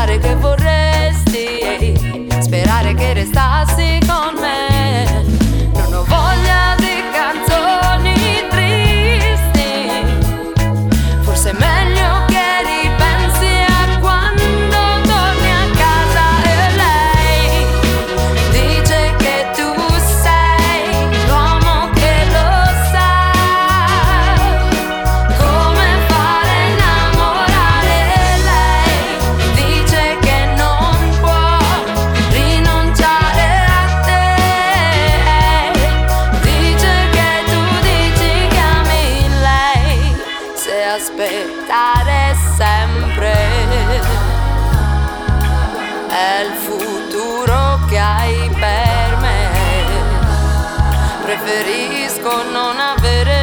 pensare che vorresti, sperare che restassi con me. aspettare sempre. È il futuro che hai per me. Preferisco non avere